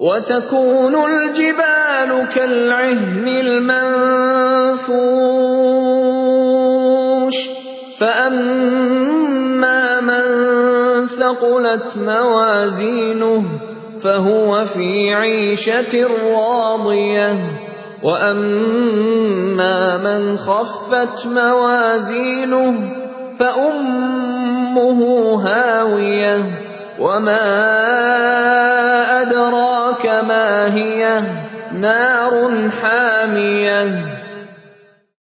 وتكون الجبال كالعهن المنفوش. فأما من ثقلت موازينه فهو في عيشة راضية. وأما من خفت موازينه فأمه هاوية. وما أدراك ما هي نار حامية.